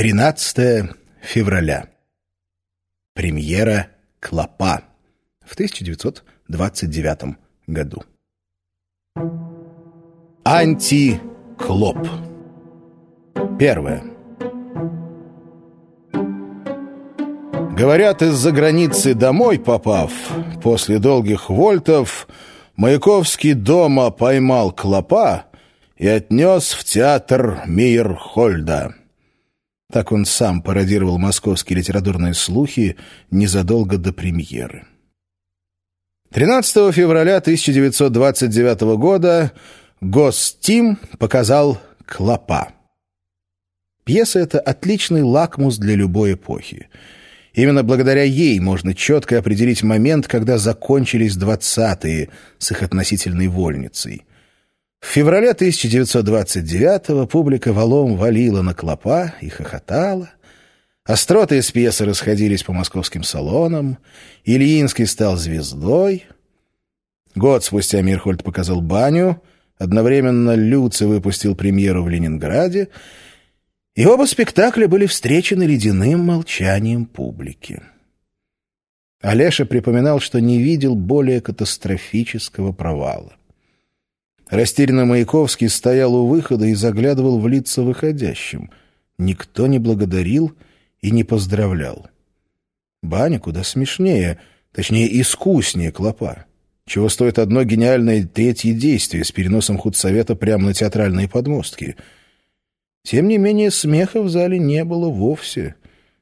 13 февраля. Премьера «Клопа» в 1929 году. Антиклоп. Первое. Говорят, из-за границы домой попав, после долгих вольтов, Маяковский дома поймал клопа и отнес в театр Мейерхольда. Так он сам пародировал московские литературные слухи незадолго до премьеры. 13 февраля 1929 года Гостим показал «Клопа». Пьеса — это отличный лакмус для любой эпохи. Именно благодаря ей можно четко определить момент, когда закончились двадцатые с их относительной вольницей. В феврале 1929-го публика валом валила на клопа и хохотала. Остроты из пьесы расходились по московским салонам. Ильинский стал звездой. Год спустя Мирхольд показал баню. Одновременно Люци выпустил премьеру в Ленинграде. И оба спектакля были встречены ледяным молчанием публики. Олеша припоминал, что не видел более катастрофического провала. Растерянно Маяковский стоял у выхода и заглядывал в лица выходящим. Никто не благодарил и не поздравлял. Баня куда смешнее, точнее, искуснее клопа. Чего стоит одно гениальное третье действие с переносом худсовета прямо на театральные подмостки. Тем не менее, смеха в зале не было вовсе.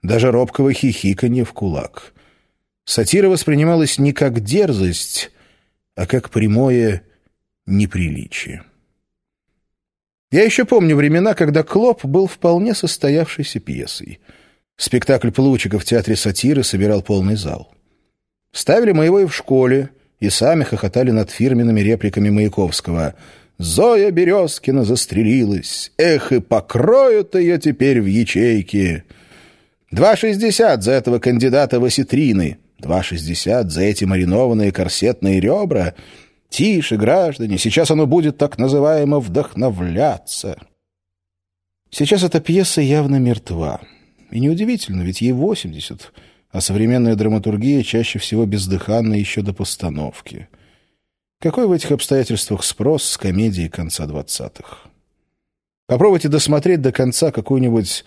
Даже робкого хихиканья в кулак. Сатира воспринималась не как дерзость, а как прямое неприличие. Я еще помню времена, когда «Клоп» был вполне состоявшейся пьесой. Спектакль Плучика в театре сатиры собирал полный зал. Ставили мы его и в школе, и сами хохотали над фирменными репликами Маяковского. «Зоя Березкина застрелилась! Эх, и покроют ее теперь в ячейке!» «Два шестьдесят за этого кандидата в осетрины!» «Два шестьдесят за эти маринованные корсетные ребра!» Тише, граждане, сейчас оно будет так называемо вдохновляться. Сейчас эта пьеса явно мертва. И неудивительно, ведь ей 80, а современная драматургия чаще всего бездыханна еще до постановки. Какой в этих обстоятельствах спрос с комедии конца двадцатых? Попробуйте досмотреть до конца какую-нибудь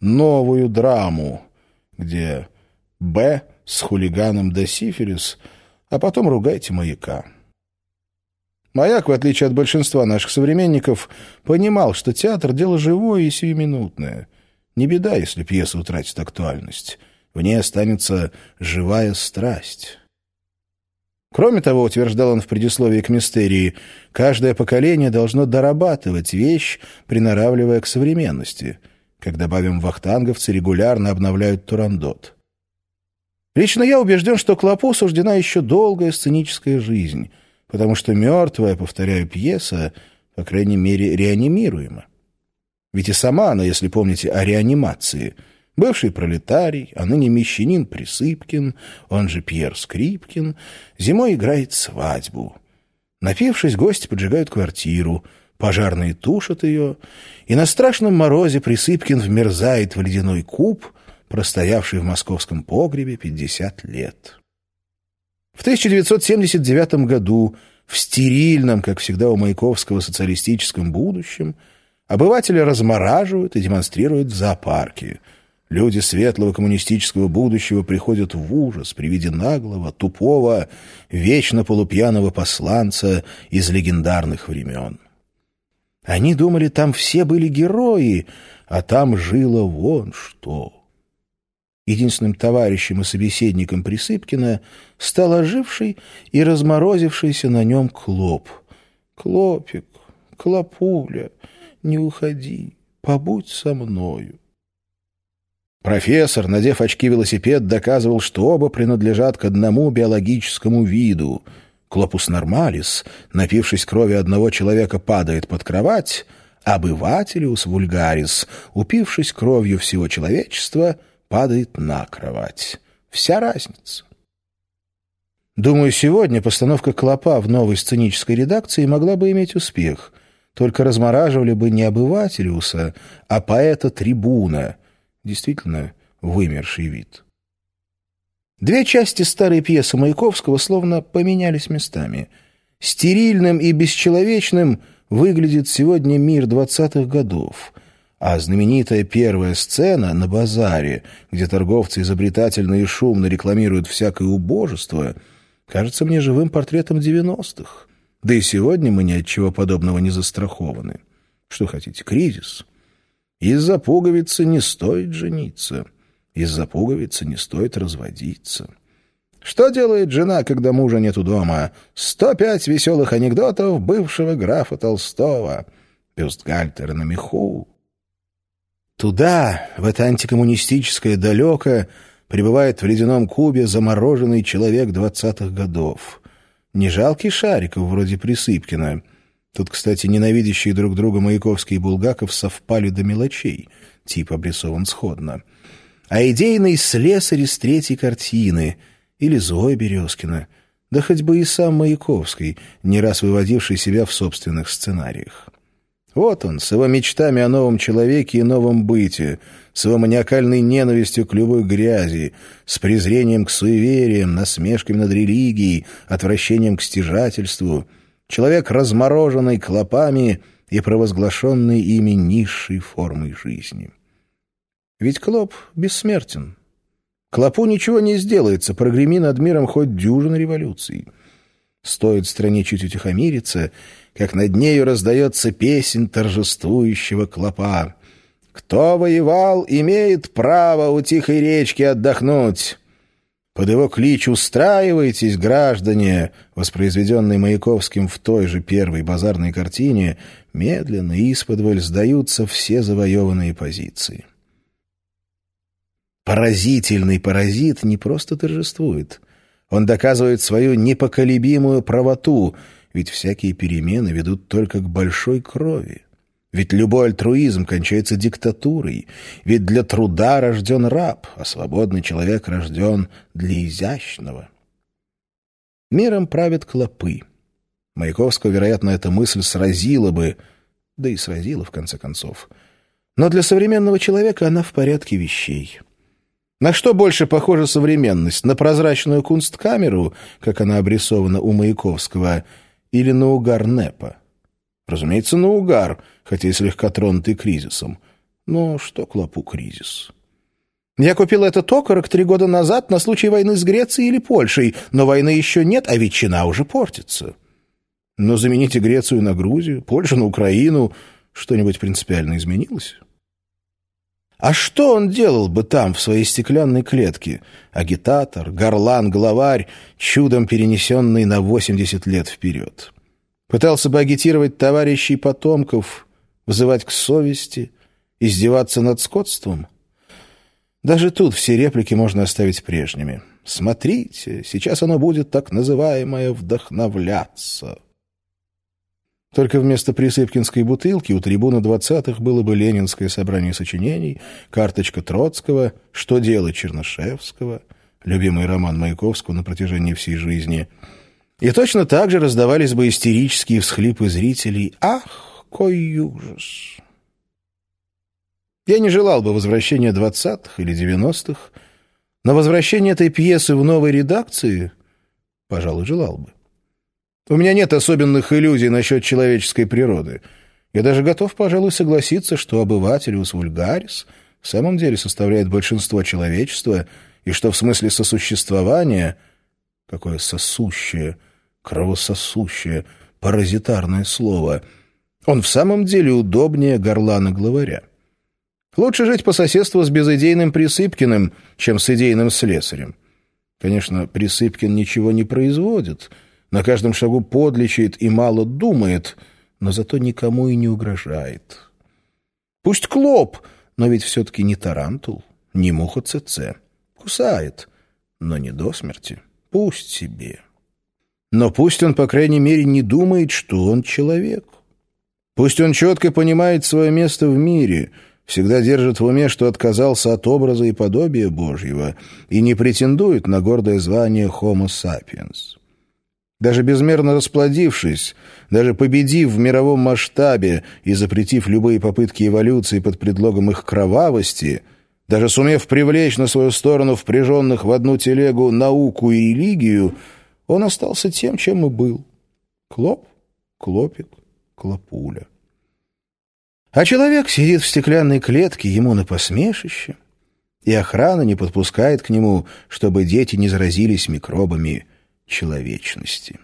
новую драму, где «Б» с хулиганом до сифилис, а потом ругайте маяка. Маяк, в отличие от большинства наших современников, понимал, что театр — дело живое и сиюминутное. Не беда, если пьеса утратит актуальность. В ней останется живая страсть. Кроме того, утверждал он в предисловии к «Мистерии», каждое поколение должно дорабатывать вещь, приноравливая к современности. Как добавим, вахтанговцы регулярно обновляют турандот. Лично я убежден, что Клопу суждена еще долгая сценическая жизнь — потому что мертвая, повторяю, пьеса, по крайней мере, реанимируема. Ведь и сама она, если помните, о реанимации. Бывший пролетарий, а ныне мещанин Присыпкин, он же Пьер Скрипкин, зимой играет свадьбу. Напившись, гости поджигают квартиру, пожарные тушат ее, и на страшном морозе Присыпкин вмерзает в ледяной куб, простоявший в московском погребе пятьдесят лет. В 1979 году в стерильном, как всегда у Маяковского, социалистическом будущем обыватели размораживают и демонстрируют в зоопарке. Люди светлого коммунистического будущего приходят в ужас при виде наглого, тупого, вечно полупьяного посланца из легендарных времен. Они думали, там все были герои, а там жило вон что. Единственным товарищем и собеседником Присыпкина стал оживший и разморозившийся на нем клоп. «Клопик, клопуля, не уходи, побудь со мною». Профессор, надев очки-велосипед, доказывал, что оба принадлежат к одному биологическому виду. Клопус нормалис, напившись крови одного человека, падает под кровать, а бывателиус вульгарис, упившись кровью всего человечества, падает на кровать. Вся разница. Думаю, сегодня постановка «Клопа» в новой сценической редакции могла бы иметь успех. Только размораживали бы не обывателюса, а поэта-трибуна, действительно вымерший вид. Две части старой пьесы Маяковского словно поменялись местами. Стерильным и бесчеловечным выглядит сегодня мир двадцатых годов, а знаменитая первая сцена на базаре, где торговцы изобретательно и шумно рекламируют всякое убожество, кажется мне живым портретом девяностых. Да и сегодня мы ни от чего подобного не застрахованы. Что хотите, кризис? Из-за пуговицы не стоит жениться. Из-за пуговицы не стоит разводиться. Что делает жена, когда мужа нету дома? Сто пять веселых анекдотов бывшего графа Толстого. Бюстгальтер на меху. Туда, в это антикоммунистическое далеко, пребывает в ледяном кубе замороженный человек двадцатых годов. Не жалкий Шариков, вроде Присыпкина — Тут, кстати, ненавидящие друг друга Маяковский и Булгаков совпали до мелочей, тип обрисован сходно. А идейный слесарь из третьей картины, или Зоя Березкина, да хоть бы и сам Маяковский, не раз выводивший себя в собственных сценариях. Вот он, с его мечтами о новом человеке и новом быте, с его маниакальной ненавистью к любой грязи, с презрением к суевериям, насмешками над религией, отвращением к стяжательству — человек, размороженный клопами и провозглашенный ими низшей формой жизни. Ведь клоп бессмертен. Клопу ничего не сделается, прогреми над миром хоть дюжин революций. Стоит стране чуть утихомириться, как над нею раздается песень торжествующего клопа. «Кто воевал, имеет право у тихой речки отдохнуть». Под его клич «Устраивайтесь, граждане!», воспроизведенный Маяковским в той же первой базарной картине, медленно и исподволь сдаются все завоеванные позиции. Поразительный паразит не просто торжествует. Он доказывает свою непоколебимую правоту, ведь всякие перемены ведут только к большой крови. Ведь любой альтруизм кончается диктатурой. Ведь для труда рожден раб, а свободный человек рожден для изящного. Миром правят клопы. Маяковского, вероятно, эта мысль сразила бы, да и сразила, в конце концов. Но для современного человека она в порядке вещей. На что больше похожа современность? На прозрачную кунсткамеру, как она обрисована у Маяковского, или на угар Непа? Разумеется, на угар, хотя и слегка тронутый кризисом. Но что клопу кризис? Я купил этот окорок три года назад на случай войны с Грецией или Польшей, но войны еще нет, а ветчина уже портится. Но замените Грецию на Грузию, Польшу на Украину. Что-нибудь принципиально изменилось? А что он делал бы там, в своей стеклянной клетке? Агитатор, горлан, главарь, чудом перенесенный на 80 лет вперед. Пытался бы агитировать товарищей потомков, вызывать к совести, издеваться над скотством. Даже тут все реплики можно оставить прежними. «Смотрите, сейчас оно будет так называемое «вдохновляться». Только вместо Присыпкинской бутылки у трибуны двадцатых было бы ленинское собрание сочинений, карточка Троцкого, «Что делать Чернышевского», любимый роман Маяковского на протяжении всей жизни — и точно так же раздавались бы истерические всхлипы зрителей. «Ах, кой ужас!» Я не желал бы возвращения двадцатых или девяностых, но возвращение этой пьесы в новой редакции, пожалуй, желал бы. У меня нет особенных иллюзий насчет человеческой природы. Я даже готов, пожалуй, согласиться, что обывателиус вульгарис в самом деле составляет большинство человечества, и что в смысле сосуществования, какое сосущее, кровососущее, паразитарное слово. Он в самом деле удобнее горлана-главаря. Лучше жить по соседству с безыдейным Присыпкиным, чем с идейным слесарем. Конечно, Присыпкин ничего не производит, на каждом шагу подличает и мало думает, но зато никому и не угрожает. Пусть клоп, но ведь все-таки не тарантул, не муха цеце. Кусает, но не до смерти. Пусть себе. Но пусть он, по крайней мере, не думает, что он человек. Пусть он четко понимает свое место в мире, всегда держит в уме, что отказался от образа и подобия Божьего и не претендует на гордое звание Homo sapiens. Даже безмерно расплодившись, даже победив в мировом масштабе и запретив любые попытки эволюции под предлогом их кровавости, Даже сумев привлечь на свою сторону впряженных в одну телегу науку и религию, он остался тем, чем и был. Клоп, клопик, клопуля. А человек сидит в стеклянной клетке, ему на посмешище, и охрана не подпускает к нему, чтобы дети не заразились микробами человечности.